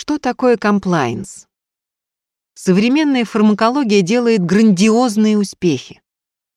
Что такое комплайнс? Современная фармакология делает грандиозные успехи.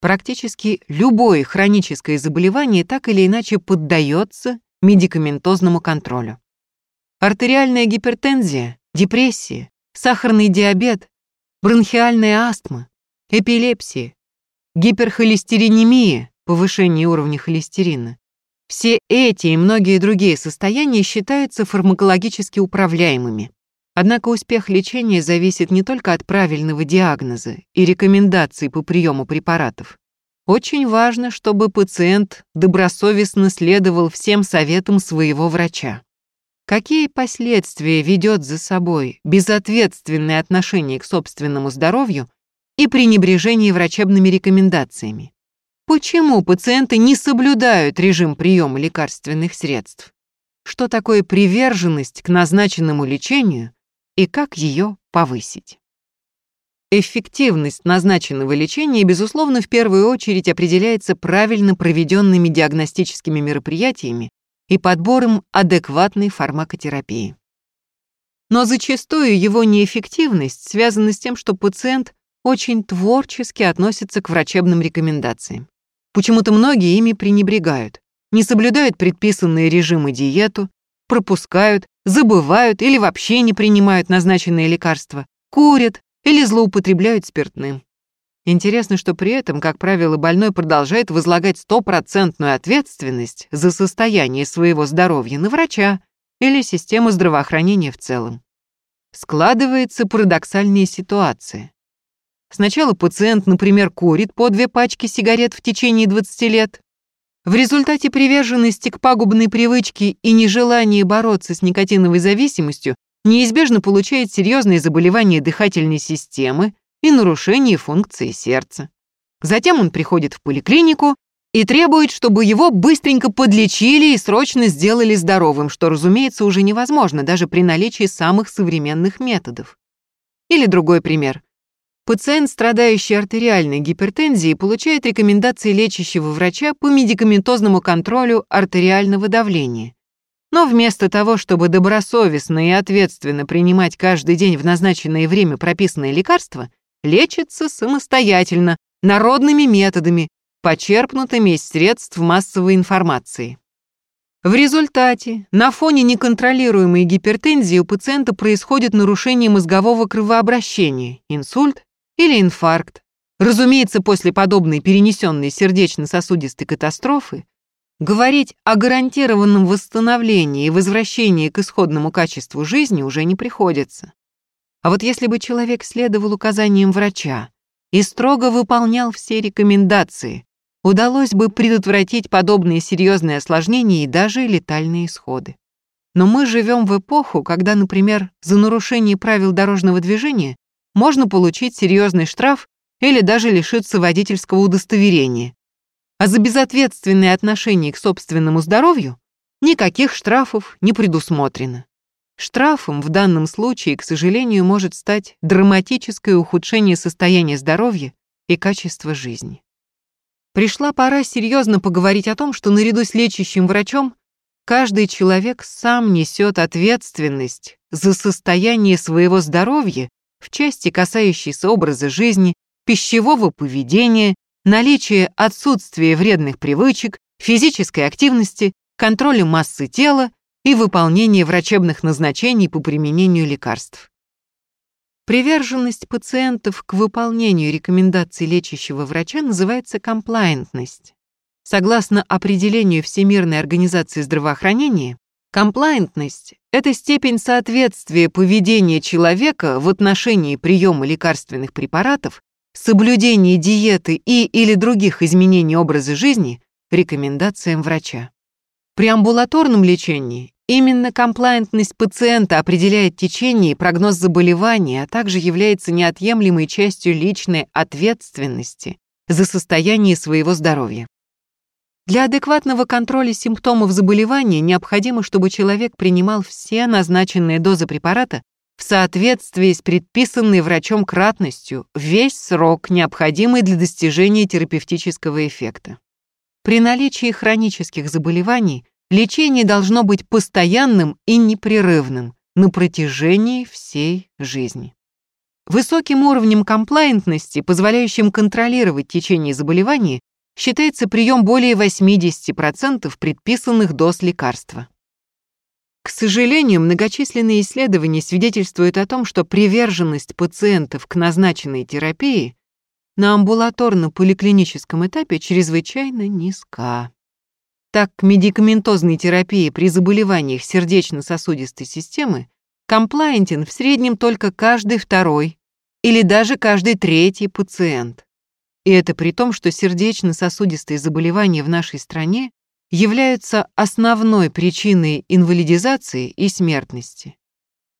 Практически любое хроническое заболевание так или иначе поддается медикаментозному контролю. Артериальная гипертензия, депрессия, сахарный диабет, бронхиальная астма, эпилепсия, гиперхолестеринемия, повышение уровня холестерина. Все эти и многие другие состояния считаются фармакологически управляемыми. Однако успех лечения зависит не только от правильного диагноза и рекомендаций по приему препаратов. Очень важно, чтобы пациент добросовестно следовал всем советам своего врача. Какие последствия ведет за собой безответственное отношение к собственному здоровью и пренебрежение врачебными рекомендациями? Почему пациенты не соблюдают режим приема лекарственных средств? Что такое приверженность к назначенному лечению и как ее повысить. Эффективность назначенного лечения, безусловно, в первую очередь определяется правильно проведенными диагностическими мероприятиями и подбором адекватной фармакотерапии. Но зачастую его неэффективность связана с тем, что пациент очень творчески относится к врачебным рекомендациям. Почему-то многие ими пренебрегают, не соблюдают предписанные режимы диету, пропускают, забывают или вообще не принимают назначенные лекарства, курят или злоупотребляют спиртным. Интересно, что при этом, как правило, больной продолжает возлагать стопроцентную ответственность за состояние своего здоровья на врача или систему здравоохранения в целом. Складывается парадоксальная ситуация. Сначала пациент, например, курит по две пачки сигарет в течение 20 лет, в результате приверженности к пагубной привычке и нежелания бороться с никотиновой зависимостью неизбежно получает серьезные заболевания дыхательной системы и нарушение функции сердца. Затем он приходит в поликлинику и требует, чтобы его быстренько подлечили и срочно сделали здоровым, что, разумеется, уже невозможно даже при наличии самых современных методов. Или другой пример. Пациент, страдающий артериальной гипертензией, получает рекомендации лечащего врача по медикаментозному контролю артериального давления. Но вместо того, чтобы добросовестно и ответственно принимать каждый день в назначенное время прописанные лекарства, лечится самостоятельно, народными методами, почерпнутыми из средств массовой информации. В результате, на фоне неконтролируемой гипертензии у пациента происходит нарушение мозгового кровообращения, инсульт или инфаркт. Разумеется, после подобной перенесенной сердечно-сосудистой катастрофы говорить о гарантированном восстановлении и возвращении к исходному качеству жизни уже не приходится. А вот если бы человек следовал указаниям врача и строго выполнял все рекомендации, удалось бы предотвратить подобные серьезные осложнения и даже летальные исходы. Но мы живем в эпоху, когда, например, за нарушение правил дорожного движения можно получить серьезный штраф или даже лишиться водительского удостоверения. А за безответственное отношение к собственному здоровью никаких штрафов не предусмотрено. Штрафом в данном случае, к сожалению, может стать драматическое ухудшение состояния здоровья и качества жизни. Пришла пора серьезно поговорить о том, что наряду с лечащим врачом каждый человек сам несет ответственность за состояние своего здоровья в части, касающейся образа жизни, пищевого поведения, наличия отсутствия вредных привычек, физической активности, контроля массы тела и выполнения врачебных назначений по применению лекарств. Приверженность пациентов к выполнению рекомендаций лечащего врача называется комплайентность. Согласно определению Всемирной организации здравоохранения, Комплайентность – это степень соответствия поведения человека в отношении приема лекарственных препаратов, соблюдения диеты и или других изменений образа жизни рекомендациям врача. При амбулаторном лечении именно комплайентность пациента определяет течение и прогноз заболевания, а также является неотъемлемой частью личной ответственности за состояние своего здоровья. Для адекватного контроля симптомов заболевания необходимо, чтобы человек принимал все назначенные дозы препарата в соответствии с предписанной врачом кратностью весь срок, необходимый для достижения терапевтического эффекта. При наличии хронических заболеваний лечение должно быть постоянным и непрерывным, на протяжении всей жизни. Высоким уровнем комплайентности, позволяющим контролировать течение заболевания, считается прием более 80% предписанных доз лекарства. К сожалению, многочисленные исследования свидетельствуют о том, что приверженность пациентов к назначенной терапии на амбулаторно-поликлиническом этапе чрезвычайно низка. Так, к медикаментозной терапии при заболеваниях сердечно-сосудистой системы комплаентен в среднем только каждый второй или даже каждый третий пациент. И это при том, что сердечно-сосудистые заболевания в нашей стране являются основной причиной инвалидизации и смертности.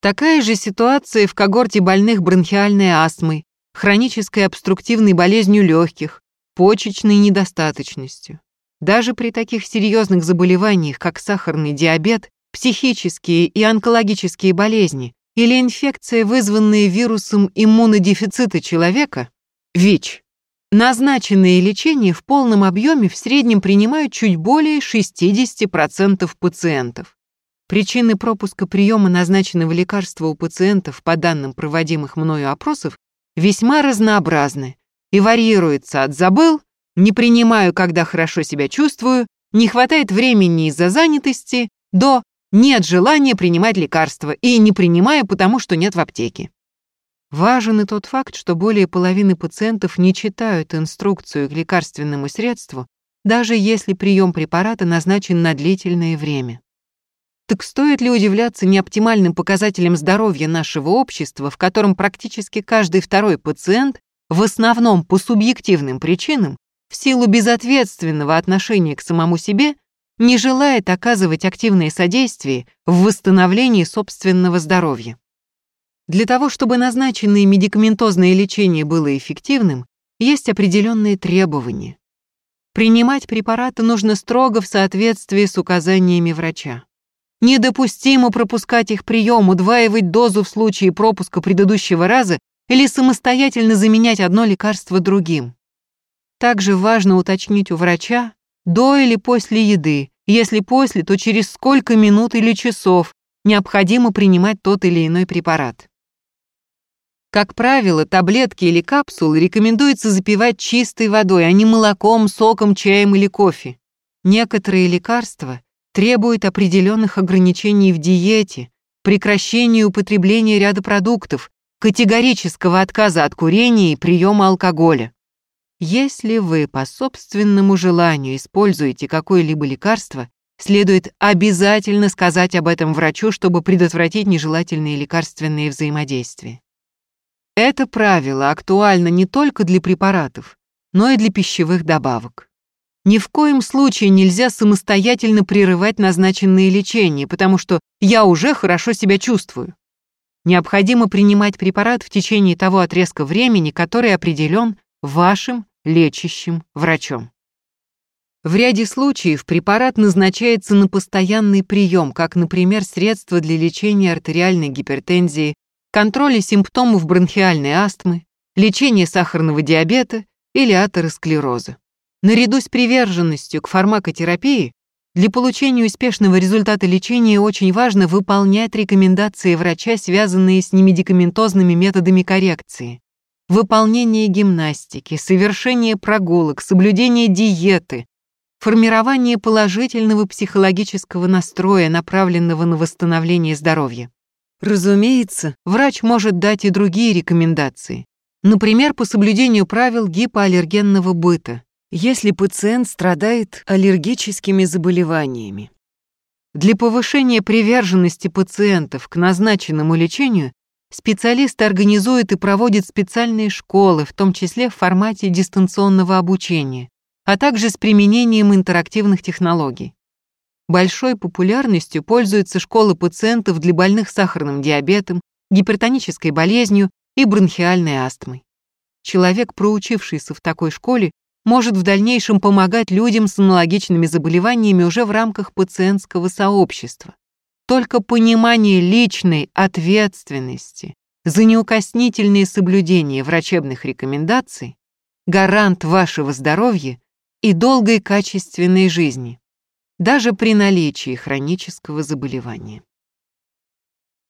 Такая же ситуация в когорте больных бронхиальной астмой, хронической обструктивной болезнью легких, почечной недостаточностью. Даже при таких серьезных заболеваниях, как сахарный диабет, психические и онкологические болезни или инфекция, вызванная вирусом иммунодефицита человека, ВИЧ, назначенные лечения в полном объеме в среднем принимают чуть более 60% пациентов. Причины пропуска приема назначенного лекарства у пациентов по данным проводимых мною опросов весьма разнообразны и варьируются от «забыл», «не принимаю, когда хорошо себя чувствую», «не хватает времени из-за занятости» до «нет желания принимать лекарства» и «не принимаю, потому что нет в аптеке». Важен и тот факт, что более половины пациентов не читают инструкцию к лекарственному средству, даже если прием препарата назначен на длительное время. Так стоит ли удивляться неоптимальным показателям здоровья нашего общества, в котором практически каждый второй пациент, в основном по субъективным причинам, в силу безответственного отношения к самому себе, не желает оказывать активное содействие в восстановлении собственного здоровья? Для того, чтобы назначенное медикаментозное лечение было эффективным, есть определенные требования. Принимать препараты нужно строго в соответствии с указаниями врача. Недопустимо пропускать их прием, удваивать дозу в случае пропуска предыдущего раза или самостоятельно заменять одно лекарство другим. Также важно уточнить у врача, до или после еды, если после, то через сколько минут или часов необходимо принимать тот или иной препарат. Как правило, таблетки или капсулы рекомендуется запивать чистой водой, а не молоком, соком, чаем или кофе. Некоторые лекарства требует определенных ограничений в диете, прекращения употребления ряда продуктов, категорического отказа от курения и приема алкоголя. Если вы по собственному желанию используете какое-либо лекарство, следует обязательно сказать об этом врачу, чтобы предотвратить нежелательные лекарственные взаимодействия. Это правило актуально не только для препаратов, но и для пищевых добавок. Ни в коем случае нельзя самостоятельно прерывать назначенные лечения, потому что я уже хорошо себя чувствую. Необходимо принимать препарат в течение того отрезка времени, который определен вашим лечащим врачом. В ряде случаев препарат назначается на постоянный прием, как, например, средство для лечения артериальной гипертензии, контроля симптомов бронхиальной астмы, лечения сахарного диабета или атеросклероза. Наряду с приверженностью к фармакотерапии, для получения успешного результата лечения очень важно выполнять рекомендации врача, связанные с немедикаментозными методами коррекции. Выполнение гимнастики, совершение прогулок, соблюдение диеты, формирование положительного психологического настроя, направленного на восстановление здоровья. Разумеется, врач может дать и другие рекомендации. Например, по соблюдению правил гипоаллергенного быта, если пациент страдает аллергическими заболеваниями. Для повышения приверженности пациентов к назначенному лечению специалисты организуют и проводят специальные школы, в том числе в формате дистанционного обучения, а также с применением интерактивных технологий. Большой популярностью пользуются школы пациентов для больных сахарным диабетом, гипертонической болезнью и бронхиальной астмой. Человек, проучившийся в такой школе, может в дальнейшем помогать людям с аналогичными заболеваниями уже в рамках пациентского сообщества. Только понимание личной ответственности за неукоснительные соблюдения врачебных рекомендаций гарант вашего здоровья и долгой качественной жизни, даже при наличии хронического заболевания.